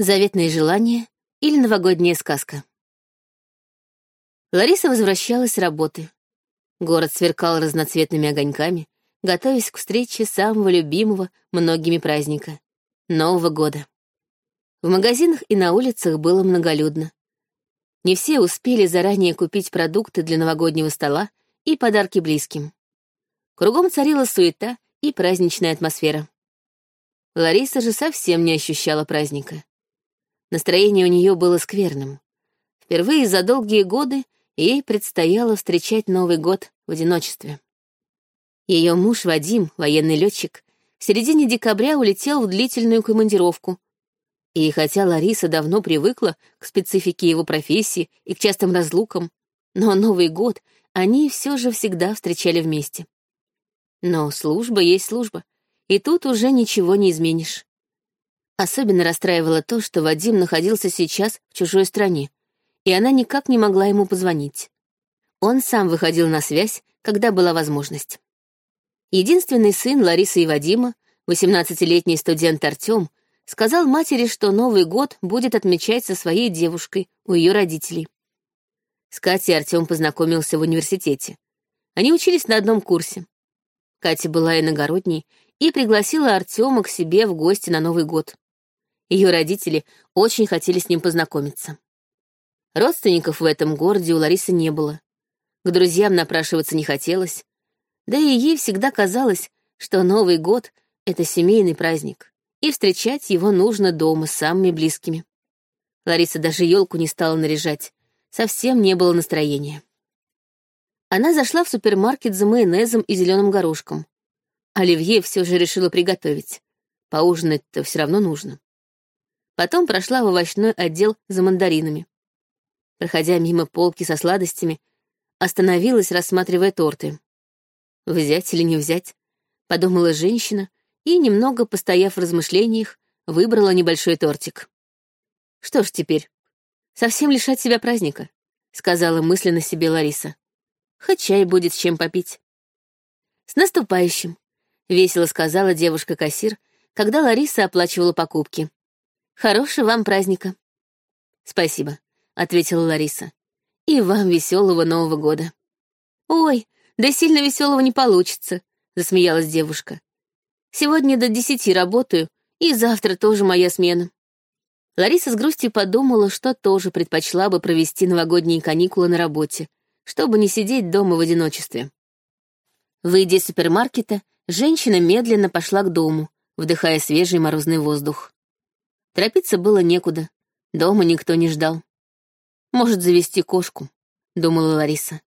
Заветные желания или новогодняя сказка. Лариса возвращалась с работы. Город сверкал разноцветными огоньками, готовясь к встрече самого любимого многими праздника — Нового года. В магазинах и на улицах было многолюдно. Не все успели заранее купить продукты для новогоднего стола и подарки близким. Кругом царила суета и праздничная атмосфера. Лариса же совсем не ощущала праздника. Настроение у нее было скверным. Впервые за долгие годы ей предстояло встречать Новый год в одиночестве. Ее муж Вадим, военный летчик, в середине декабря улетел в длительную командировку. И хотя Лариса давно привыкла к специфике его профессии и к частым разлукам, но Новый год они все же всегда встречали вместе. Но служба есть служба, и тут уже ничего не изменишь. Особенно расстраивало то, что Вадим находился сейчас в чужой стране, и она никак не могла ему позвонить. Он сам выходил на связь, когда была возможность. Единственный сын Ларисы и Вадима, 18-летний студент Артем, сказал матери, что Новый год будет отмечать со своей девушкой у ее родителей. С Катей Артем познакомился в университете. Они учились на одном курсе. Катя была иногородней и пригласила Артема к себе в гости на Новый год. Ее родители очень хотели с ним познакомиться. Родственников в этом городе у Ларисы не было. К друзьям напрашиваться не хотелось. Да и ей всегда казалось, что Новый год — это семейный праздник, и встречать его нужно дома с самыми близкими. Лариса даже елку не стала наряжать, совсем не было настроения. Она зашла в супермаркет за майонезом и зеленым горошком. Оливье все же решила приготовить. Поужинать-то все равно нужно. Потом прошла в овощной отдел за мандаринами. Проходя мимо полки со сладостями, остановилась, рассматривая торты. «Взять или не взять?» — подумала женщина и, немного постояв в размышлениях, выбрала небольшой тортик. «Что ж теперь? Совсем лишать себя праздника», — сказала мысленно себе Лариса. «Хоть чай будет с чем попить». «С наступающим!» — весело сказала девушка-кассир, когда Лариса оплачивала покупки. Хорошего вам праздника. Спасибо, ответила Лариса. И вам веселого Нового года. Ой, да сильно веселого не получится, засмеялась девушка. Сегодня до десяти работаю, и завтра тоже моя смена. Лариса с грустью подумала, что тоже предпочла бы провести новогодние каникулы на работе, чтобы не сидеть дома в одиночестве. Выйдя из супермаркета, женщина медленно пошла к дому, вдыхая свежий морозный воздух. Торопиться было некуда. Дома никто не ждал. Может, завести кошку, думала Лариса.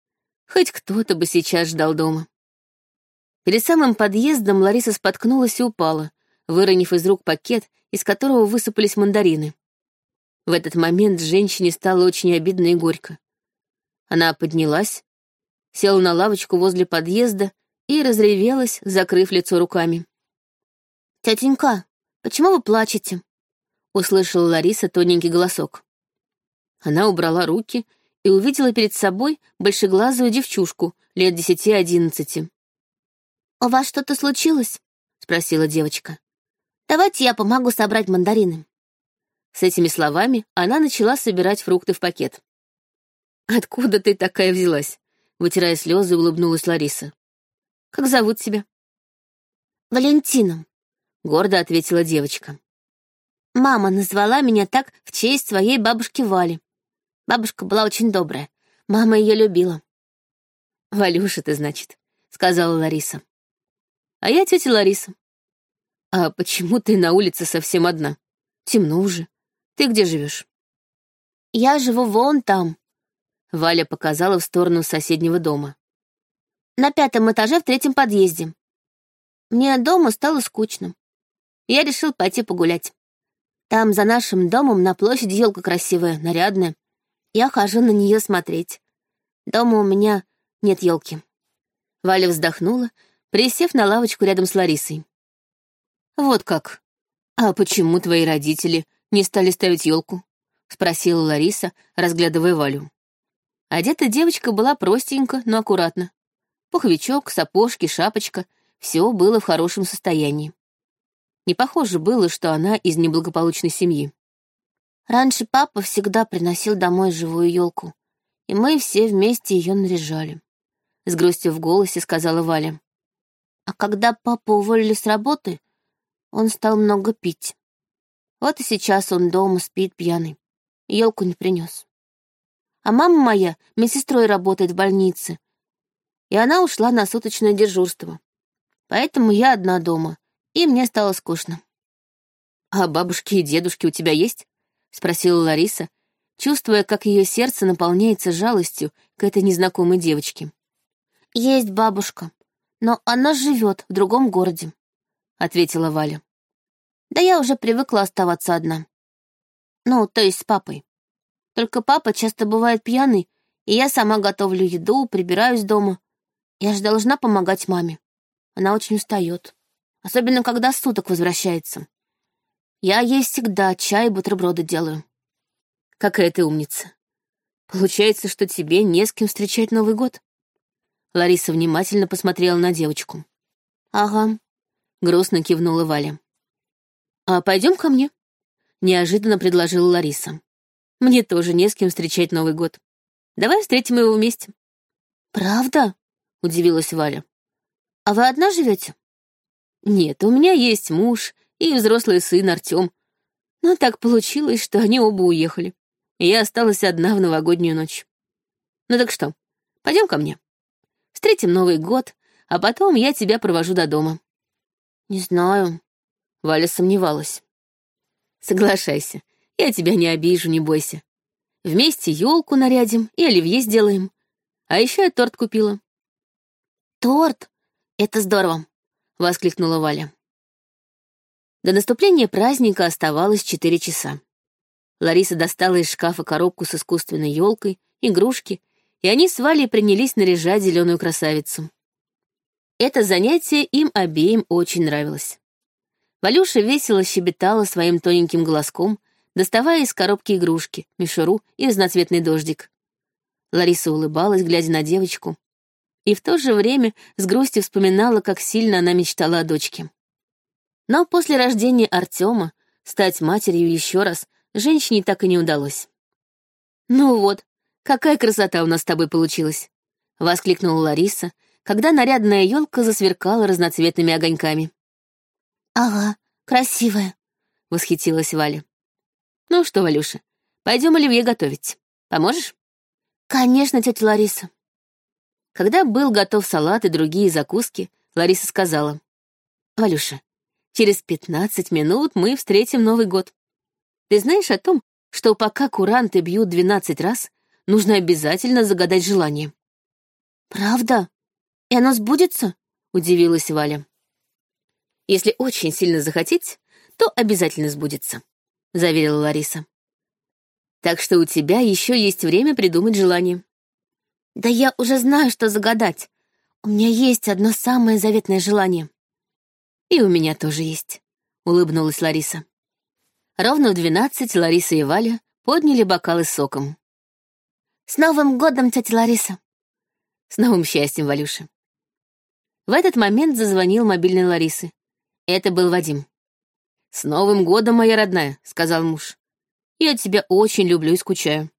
Хоть кто-то бы сейчас ждал дома. Перед самым подъездом Лариса споткнулась и упала, выронив из рук пакет, из которого высыпались мандарины. В этот момент женщине стало очень обидно и горько. Она поднялась, села на лавочку возле подъезда и разревелась, закрыв лицо руками. «Тетенька, почему вы плачете?» — услышала Лариса тоненький голосок. Она убрала руки и увидела перед собой большеглазую девчушку лет десяти-одиннадцати. «У вас что-то случилось?» — спросила девочка. «Давайте я помогу собрать мандарины». С этими словами она начала собирать фрукты в пакет. «Откуда ты такая взялась?» — вытирая слезы, улыбнулась Лариса. «Как зовут тебя?» «Валентином», — гордо ответила девочка. Мама назвала меня так в честь своей бабушки Вали. Бабушка была очень добрая. Мама ее любила. «Валюша ты, значит», — сказала Лариса. «А я тетя Лариса». «А почему ты на улице совсем одна? Темно уже. Ты где живешь? «Я живу вон там», — Валя показала в сторону соседнего дома. «На пятом этаже в третьем подъезде. Мне дома стало скучно. Я решил пойти погулять. Там за нашим домом на площади елка красивая, нарядная. Я хожу на нее смотреть. Дома у меня нет елки. Валя вздохнула, присев на лавочку рядом с Ларисой. Вот как. А почему твои родители не стали ставить елку? спросила Лариса, разглядывая Валю. Одета девочка была простенько, но аккуратно. Пуховичок, сапожки, шапочка — все было в хорошем состоянии. Не похоже было, что она из неблагополучной семьи. Раньше папа всегда приносил домой живую елку, и мы все вместе ее наряжали. С грустью в голосе сказала Валя. А когда папу уволили с работы, он стал много пить. Вот и сейчас он дома спит пьяный. Елку не принес. А мама моя медсестрой работает в больнице, и она ушла на суточное дежурство. Поэтому я одна дома, и мне стало скучно. «А бабушки и дедушки у тебя есть?» — спросила Лариса, чувствуя, как ее сердце наполняется жалостью к этой незнакомой девочке. «Есть бабушка, но она живет в другом городе», — ответила Валя. «Да я уже привыкла оставаться одна. Ну, то есть с папой. Только папа часто бывает пьяный, и я сама готовлю еду, прибираюсь дома. Я же должна помогать маме. Она очень устает, особенно когда суток возвращается. Я ей всегда чай и бутерброды делаю. Какая ты умница. Получается, что тебе не с кем встречать Новый год? Лариса внимательно посмотрела на девочку. Ага. Грустно кивнула Валя. А пойдем ко мне? Неожиданно предложила Лариса. Мне тоже не с кем встречать Новый год. Давай встретим его вместе. Правда? Удивилась Валя. А вы одна живете? Нет, у меня есть муж и взрослый сын Артем. Но так получилось, что они оба уехали. И я осталась одна в новогоднюю ночь. Ну так что, пойдем ко мне. Встретим Новый год, а потом я тебя провожу до дома. Не знаю. Валя сомневалась. Соглашайся, я тебя не обижу, не бойся. Вместе елку нарядим и оливье сделаем. А еще я торт купила. Торт? Это здорово, воскликнула Валя. До наступления праздника оставалось четыре часа. Лариса достала из шкафа коробку с искусственной елкой, игрушки, и они с Валей принялись наряжать зеленую красавицу. Это занятие им обеим очень нравилось. Валюша весело щебетала своим тоненьким голоском, доставая из коробки игрушки, мишуру и разноцветный дождик. Лариса улыбалась, глядя на девочку, и в то же время с грустью вспоминала, как сильно она мечтала о дочке. Но после рождения Артема стать матерью еще раз женщине так и не удалось. «Ну вот, какая красота у нас с тобой получилась!» — воскликнула Лариса, когда нарядная елка засверкала разноцветными огоньками. «Ага, красивая», — восхитилась Валя. «Ну что, Валюша, пойдем оливье готовить. Поможешь?» «Конечно, тетя Лариса». Когда был готов салат и другие закуски, Лариса сказала. «Валюша, Через пятнадцать минут мы встретим Новый год. Ты знаешь о том, что пока куранты бьют двенадцать раз, нужно обязательно загадать желание?» «Правда? И оно сбудется?» — удивилась Валя. «Если очень сильно захотеть, то обязательно сбудется», — заверила Лариса. «Так что у тебя еще есть время придумать желание». «Да я уже знаю, что загадать. У меня есть одно самое заветное желание». «И у меня тоже есть», — улыбнулась Лариса. Ровно в двенадцать Лариса и Валя подняли бокалы с соком. «С Новым годом, тетя Лариса!» «С новым счастьем, Валюша!» В этот момент зазвонил мобильный Ларисы. Это был Вадим. «С Новым годом, моя родная», — сказал муж. «Я тебя очень люблю и скучаю».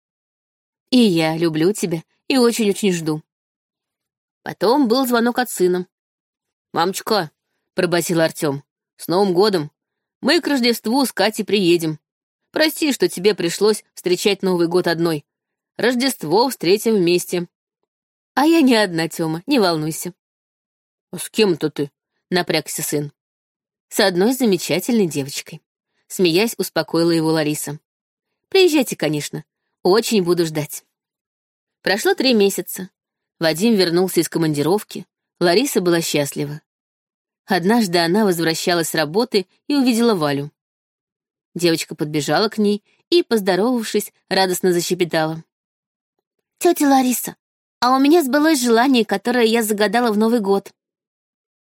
«И я люблю тебя и очень-очень жду». Потом был звонок от сына. «Мамочка, — пробасил Артем. «С Новым годом! Мы к Рождеству с Катей приедем. Прости, что тебе пришлось встречать Новый год одной. Рождество встретим вместе». «А я не одна, Тёма, не волнуйся». «А с кем-то ты?» — напрягся сын. «С одной замечательной девочкой». Смеясь, успокоила его Лариса. «Приезжайте, конечно. Очень буду ждать». Прошло три месяца. Вадим вернулся из командировки. Лариса была счастлива. Однажды она возвращалась с работы и увидела Валю. Девочка подбежала к ней и, поздоровавшись, радостно защепетала. «Тетя Лариса, а у меня сбылось желание, которое я загадала в Новый год».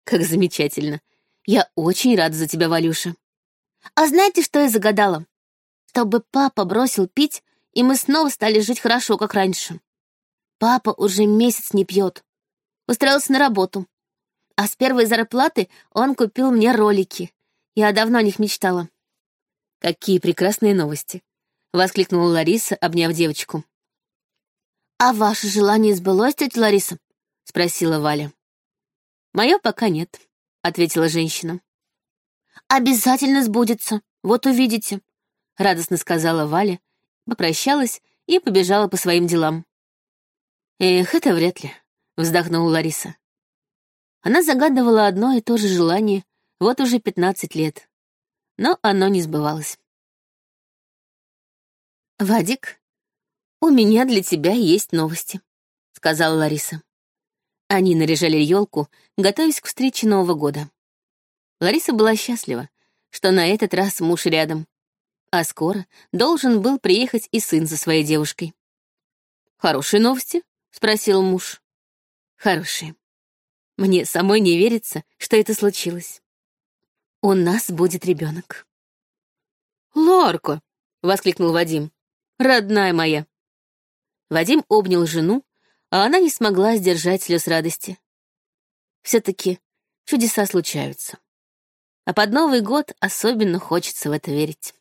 «Как замечательно! Я очень рада за тебя, Валюша». «А знаете, что я загадала? Чтобы папа бросил пить, и мы снова стали жить хорошо, как раньше. Папа уже месяц не пьет. Устроился на работу. А с первой зарплаты он купил мне ролики. Я давно о них мечтала. Какие прекрасные новости. воскликнула Лариса, обняв девочку. «А ваше желание сбылось, тетя Лариса?» — спросила Валя. «Мое пока нет», — ответила женщина. «Обязательно сбудется, вот увидите», — радостно сказала Валя, попрощалась и побежала по своим делам. «Эх, это вряд ли», — вздохнула Лариса. Она загадывала одно и то же желание вот уже пятнадцать лет, но оно не сбывалось. «Вадик, у меня для тебя есть новости», — сказала Лариса. Они наряжали елку, готовясь к встрече Нового года. Лариса была счастлива, что на этот раз муж рядом, а скоро должен был приехать и сын за своей девушкой. «Хорошие новости?» — спросил муж. «Хорошие. Мне самой не верится, что это случилось. У нас будет ребенок. «Ларка!» — воскликнул Вадим родная моя!» Вадим обнял жену, а она не смогла сдержать слез радости. Все-таки чудеса случаются. А под Новый год особенно хочется в это верить.